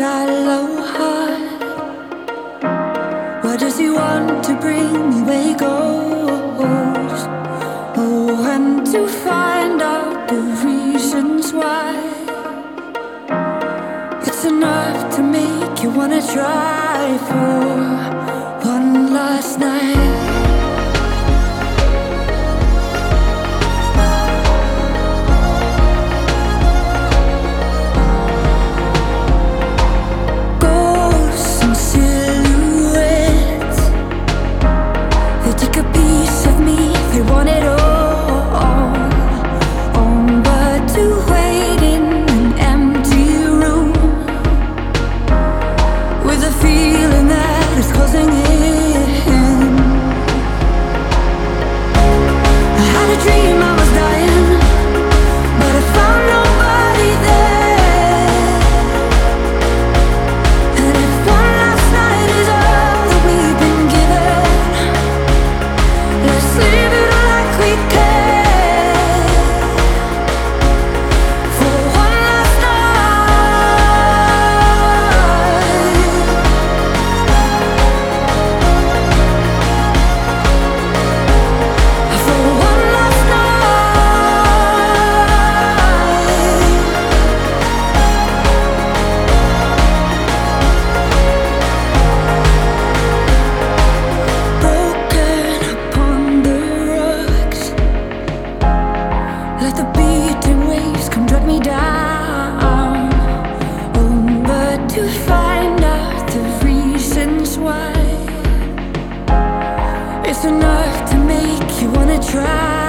aloha. What does he want to bring me where he goes? Oh, and to find out the reasons why. It's enough to make you wanna try for one last night. why. It's enough to make you wanna try.